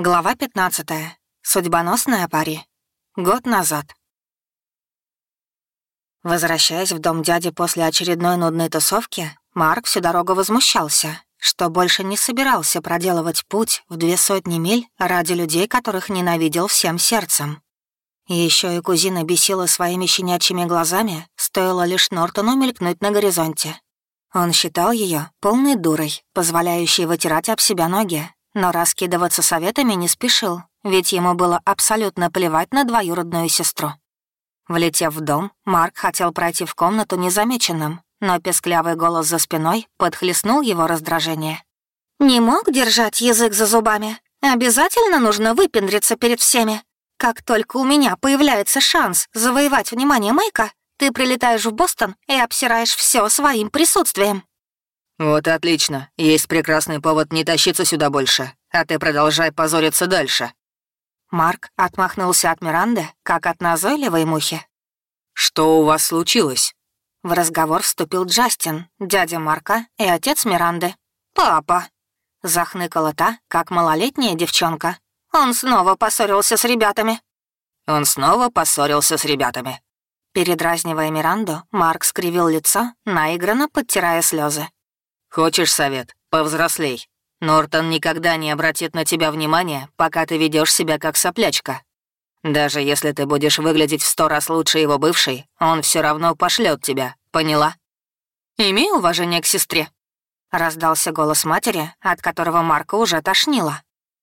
Глава 15. Судьбоносная пари. Год назад. Возвращаясь в дом дяди после очередной нудной тусовки, Марк всю дорогу возмущался, что больше не собирался проделывать путь в две сотни миль ради людей, которых ненавидел всем сердцем. Еще и кузина бесила своими щенячьими глазами, стоило лишь Нортону мелькнуть на горизонте. Он считал ее полной дурой, позволяющей вытирать об себя ноги, но раскидываться советами не спешил, ведь ему было абсолютно плевать на двоюродную сестру. Влетев в дом, Марк хотел пройти в комнату незамеченным, но песклявый голос за спиной подхлестнул его раздражение. «Не мог держать язык за зубами? Обязательно нужно выпендриться перед всеми. Как только у меня появляется шанс завоевать внимание Майка, ты прилетаешь в Бостон и обсираешь все своим присутствием». «Вот и отлично. Есть прекрасный повод не тащиться сюда больше, а ты продолжай позориться дальше». Марк отмахнулся от Миранды, как от назойливой мухи. «Что у вас случилось?» В разговор вступил Джастин, дядя Марка и отец Миранды. «Папа!» — захныкала та, как малолетняя девчонка. «Он снова поссорился с ребятами». «Он снова поссорился с ребятами». Передразнивая Миранду, Марк скривил лицо, наигранно подтирая слезы. «Хочешь совет? Повзрослей. Нортон никогда не обратит на тебя внимания, пока ты ведешь себя как соплячка. Даже если ты будешь выглядеть в сто раз лучше его бывшей, он все равно пошлет тебя, поняла?» «Имей уважение к сестре», — раздался голос матери, от которого Марка уже тошнило.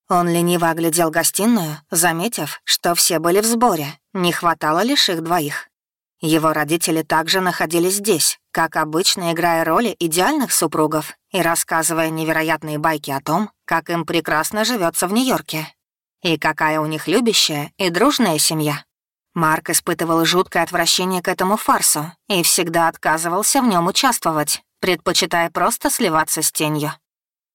Он лениво оглядел гостиную, заметив, что все были в сборе, не хватало лишь их двоих. Его родители также находились здесь, как обычно играя роли идеальных супругов и рассказывая невероятные байки о том, как им прекрасно живется в Нью-Йорке. И какая у них любящая и дружная семья. Марк испытывал жуткое отвращение к этому фарсу и всегда отказывался в нем участвовать, предпочитая просто сливаться с тенью.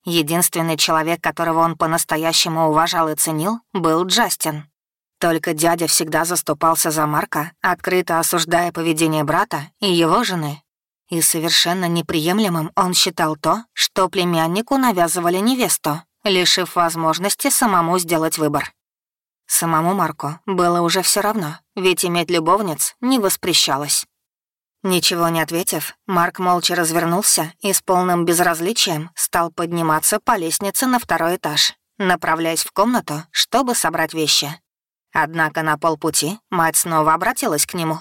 Единственный человек, которого он по-настоящему уважал и ценил, был Джастин. Только дядя всегда заступался за Марка, открыто осуждая поведение брата и его жены. И совершенно неприемлемым он считал то, что племяннику навязывали невесту, лишив возможности самому сделать выбор. Самому Марку было уже все равно, ведь иметь любовниц не воспрещалось. Ничего не ответив, Марк молча развернулся и с полным безразличием стал подниматься по лестнице на второй этаж, направляясь в комнату, чтобы собрать вещи. Однако на полпути мать снова обратилась к нему.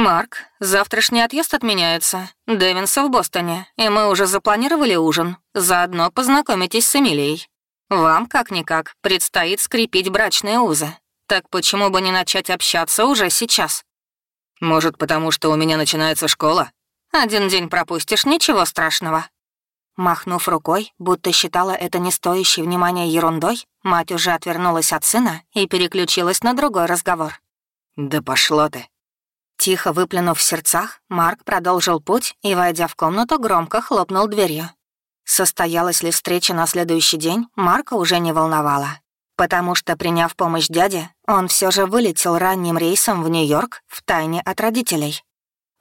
«Марк, завтрашний отъезд отменяется. Дэвинса в Бостоне, и мы уже запланировали ужин. Заодно познакомитесь с Эмилией. Вам, как-никак, предстоит скрепить брачные узы. Так почему бы не начать общаться уже сейчас?» «Может, потому что у меня начинается школа?» «Один день пропустишь, ничего страшного». Махнув рукой, будто считала это не стоящей внимания ерундой, мать уже отвернулась от сына и переключилась на другой разговор. «Да пошла ты!» Тихо выплюнув в сердцах, Марк продолжил путь и, войдя в комнату, громко хлопнул дверью. Состоялась ли встреча на следующий день, Марка уже не волновала. Потому что, приняв помощь дяде, он все же вылетел ранним рейсом в Нью-Йорк в тайне от родителей.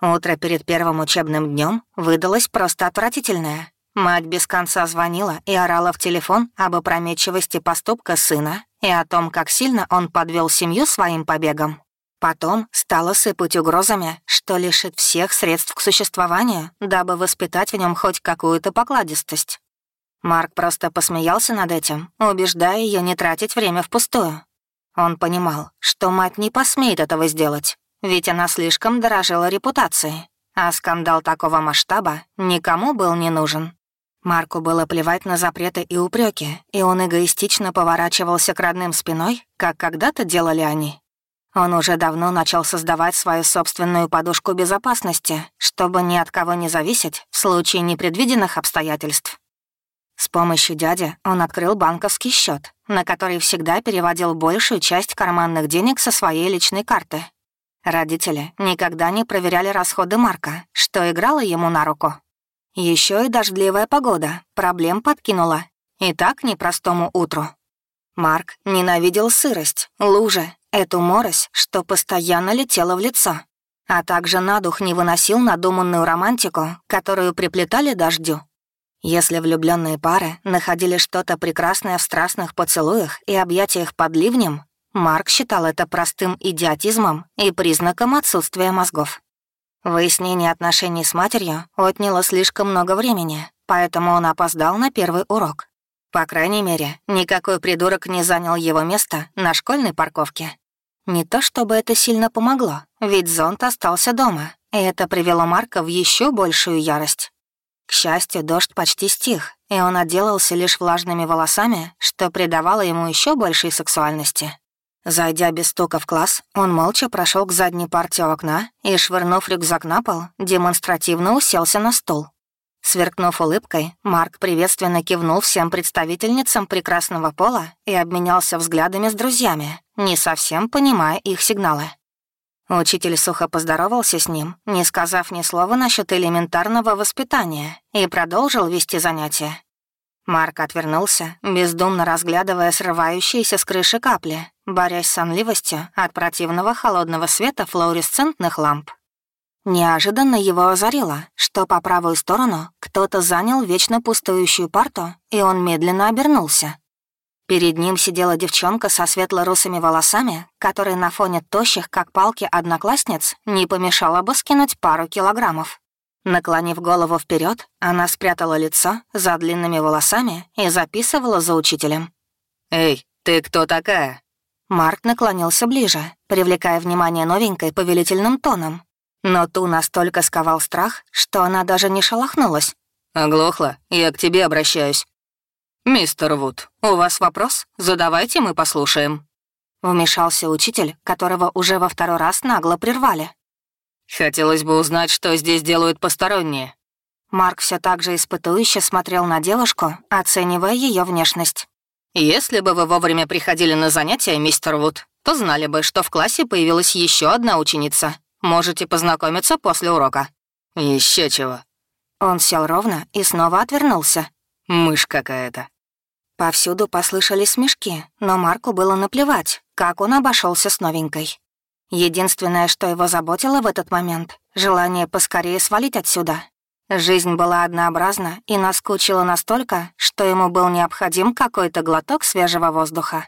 Утро перед первым учебным днем выдалось просто отвратительное. Мать без конца звонила и орала в телефон об опрометчивости поступка сына и о том, как сильно он подвел семью своим побегом. Потом стала сыпать угрозами, что лишит всех средств к существованию, дабы воспитать в нем хоть какую-то покладистость. Марк просто посмеялся над этим, убеждая ее не тратить время впустую. Он понимал, что мать не посмеет этого сделать, ведь она слишком дорожила репутацией, а скандал такого масштаба никому был не нужен. Марку было плевать на запреты и упреки, и он эгоистично поворачивался к родным спиной, как когда-то делали они. Он уже давно начал создавать свою собственную подушку безопасности, чтобы ни от кого не зависеть в случае непредвиденных обстоятельств. С помощью дяди он открыл банковский счет, на который всегда переводил большую часть карманных денег со своей личной карты. Родители никогда не проверяли расходы Марка, что играло ему на руку. Еще и дождливая погода проблем подкинула. И так непростому утру. Марк ненавидел сырость, лужи, эту морось, что постоянно летела в лицо, а также на дух не выносил надуманную романтику, которую приплетали дождю. Если влюбленные пары находили что-то прекрасное в страстных поцелуях и объятиях под ливнем, Марк считал это простым идиотизмом и признаком отсутствия мозгов. Выяснение отношений с матерью отняло слишком много времени, поэтому он опоздал на первый урок. По крайней мере, никакой придурок не занял его место на школьной парковке. Не то чтобы это сильно помогло, ведь зонт остался дома, и это привело Марка в еще большую ярость. К счастью, дождь почти стих, и он отделался лишь влажными волосами, что придавало ему еще большей сексуальности. Зайдя без стука в класс, он молча прошел к задней парте у окна и, швырнув рюкзак на пол, демонстративно уселся на стул. Сверкнув улыбкой, Марк приветственно кивнул всем представительницам прекрасного пола и обменялся взглядами с друзьями, не совсем понимая их сигналы. Учитель сухо поздоровался с ним, не сказав ни слова насчет элементарного воспитания, и продолжил вести занятия. Марк отвернулся, бездумно разглядывая срывающиеся с крыши капли, борясь с сонливостью от противного холодного света флуоресцентных ламп. Неожиданно его озарило, что по правую сторону кто-то занял вечно пустующую парту, и он медленно обернулся. Перед ним сидела девчонка со светло-русыми волосами, которой на фоне тощих, как палки, одноклассниц не помешало бы скинуть пару килограммов. Наклонив голову вперед, она спрятала лицо за длинными волосами и записывала за учителем. «Эй, ты кто такая?» Марк наклонился ближе, привлекая внимание новенькой повелительным тоном. Но ту настолько сковал страх, что она даже не шелохнулась. «Оглохла, я к тебе обращаюсь. «Мистер Вуд, у вас вопрос? Задавайте, мы послушаем». Вмешался учитель, которого уже во второй раз нагло прервали. «Хотелось бы узнать, что здесь делают посторонние». Марк все так же испытующе смотрел на девушку, оценивая ее внешность. «Если бы вы вовремя приходили на занятия, мистер Вуд, то знали бы, что в классе появилась еще одна ученица. Можете познакомиться после урока». Еще чего». Он сел ровно и снова отвернулся. Мышь какая-то. Повсюду послышались смешки, но Марку было наплевать, как он обошелся с новенькой. Единственное, что его заботило в этот момент — желание поскорее свалить отсюда. Жизнь была однообразна и наскучила настолько, что ему был необходим какой-то глоток свежего воздуха.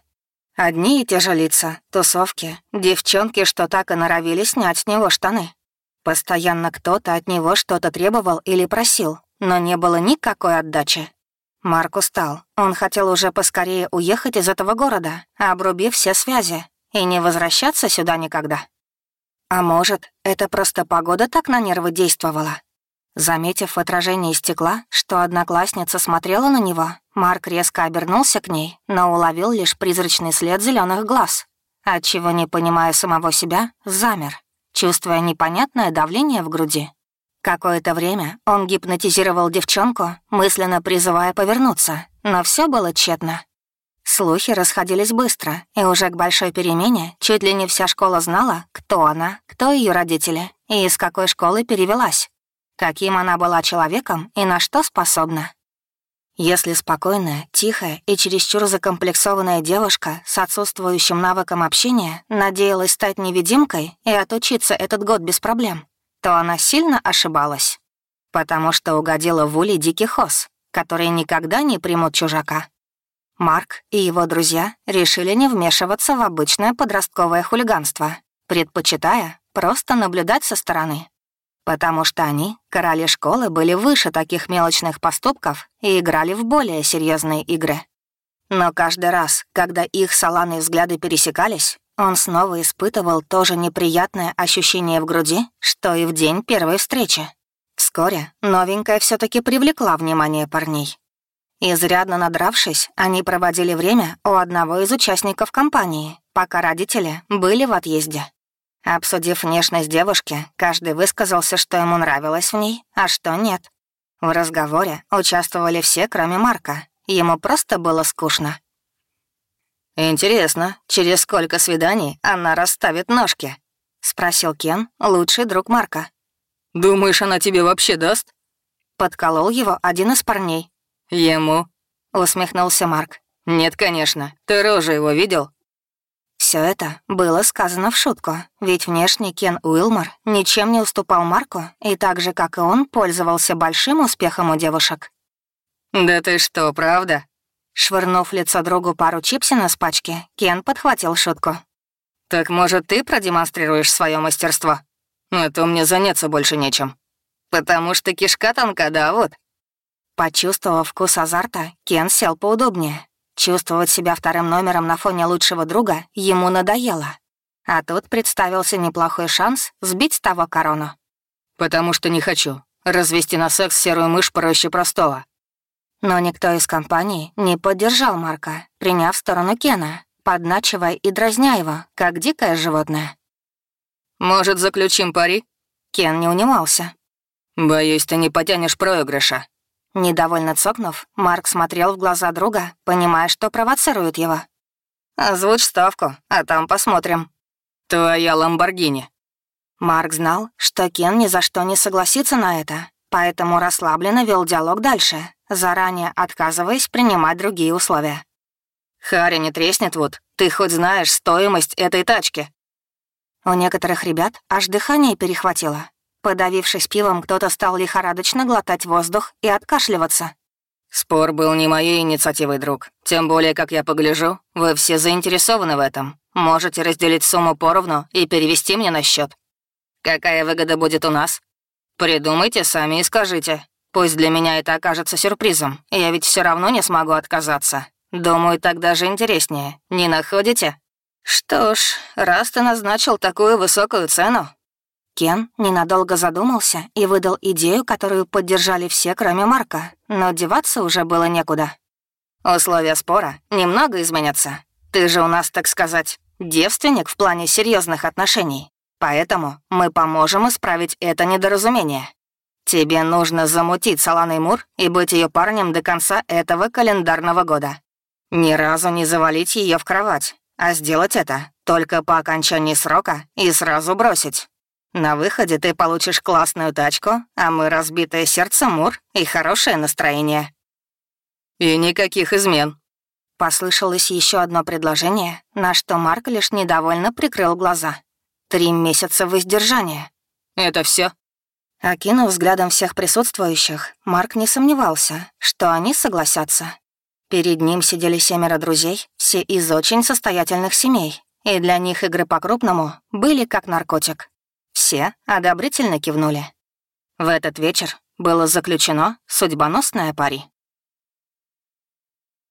Одни и те же лица, тусовки, девчонки, что так и норовили снять с него штаны. Постоянно кто-то от него что-то требовал или просил, но не было никакой отдачи. Марк устал. Он хотел уже поскорее уехать из этого города, обрубив все связи, и не возвращаться сюда никогда. А может, это просто погода так на нервы действовала? Заметив в отражении стекла, что одноклассница смотрела на него, Марк резко обернулся к ней, но уловил лишь призрачный след зеленых глаз, отчего, не понимая самого себя, замер, чувствуя непонятное давление в груди. Какое-то время он гипнотизировал девчонку, мысленно призывая повернуться, но все было тщетно. Слухи расходились быстро, и уже к большой перемене чуть ли не вся школа знала, кто она, кто ее родители и из какой школы перевелась, каким она была человеком и на что способна. Если спокойная, тихая и чересчур закомплексованная девушка с отсутствующим навыком общения надеялась стать невидимкой и отучиться этот год без проблем, то она сильно ошибалась, потому что угодила в улей диких ос, которые никогда не примут чужака. Марк и его друзья решили не вмешиваться в обычное подростковое хулиганство, предпочитая просто наблюдать со стороны. Потому что они, короли школы, были выше таких мелочных поступков и играли в более серьезные игры. Но каждый раз, когда их саланы взгляды пересекались, он снова испытывал то же неприятное ощущение в груди, что и в день первой встречи. Вскоре новенькая все таки привлекла внимание парней. Изрядно надравшись, они проводили время у одного из участников компании, пока родители были в отъезде. Обсудив внешность девушки, каждый высказался, что ему нравилось в ней, а что нет. В разговоре участвовали все, кроме Марка. Ему просто было скучно. «Интересно, через сколько свиданий она расставит ножки?» — спросил Кен, лучший друг Марка. «Думаешь, она тебе вообще даст?» Подколол его один из парней. «Ему?» — усмехнулся Марк. «Нет, конечно. Ты рожу его видел?» Все это было сказано в шутку, ведь внешне Кен Уилмор ничем не уступал Марку и так же, как и он, пользовался большим успехом у девушек. «Да ты что, правда?» Швырнув лицо другу пару чипсина с пачки, Кен подхватил шутку. «Так, может, ты продемонстрируешь свое мастерство? А то мне заняться больше нечем. Потому что кишка тонка, да, вот». Почувствовав вкус азарта, Кен сел поудобнее. Чувствовать себя вторым номером на фоне лучшего друга ему надоело. А тут представился неплохой шанс сбить с того корону. «Потому что не хочу. Развести на секс серую мышь проще простого». Но никто из компании не поддержал Марка, приняв сторону Кена, подначивая и дразня его, как дикое животное. «Может, заключим пари?» Кен не унимался. «Боюсь, ты не потянешь проигрыша». Недовольно цокнув, Марк смотрел в глаза друга, понимая, что провоцирует его. «Озвучь ставку, а там посмотрим». «Твоя Ламборгини». Марк знал, что Кен ни за что не согласится на это, поэтому расслабленно вел диалог дальше, заранее отказываясь принимать другие условия. «Харри не треснет вот, ты хоть знаешь стоимость этой тачки?» У некоторых ребят аж дыхание перехватило. Подавившись пивом, кто-то стал лихорадочно глотать воздух и откашливаться. «Спор был не моей инициативой, друг. Тем более, как я погляжу, вы все заинтересованы в этом. Можете разделить сумму поровну и перевести мне на счет. Какая выгода будет у нас? Придумайте сами и скажите. Пусть для меня это окажется сюрпризом, я ведь все равно не смогу отказаться. Думаю, так даже интереснее. Не находите?» «Что ж, раз ты назначил такую высокую цену...» Кен ненадолго задумался и выдал идею, которую поддержали все, кроме Марка, но деваться уже было некуда. «Условия спора немного изменятся. Ты же у нас, так сказать, девственник в плане серьезных отношений, поэтому мы поможем исправить это недоразумение. Тебе нужно замутить Саланой Мур и быть ее парнем до конца этого календарного года. Ни разу не завалить ее в кровать, а сделать это только по окончании срока и сразу бросить. На выходе ты получишь классную тачку, а мы разбитое сердце Мур и хорошее настроение. И никаких измен. Послышалось еще одно предложение, на что Марк лишь недовольно прикрыл глаза. Три месяца воздержания. Это все? Окинув взглядом всех присутствующих, Марк не сомневался, что они согласятся. Перед ним сидели семеро друзей, все из очень состоятельных семей, и для них игры по-крупному были как наркотик. Все одобрительно кивнули. В этот вечер было заключено судьбоносное пари.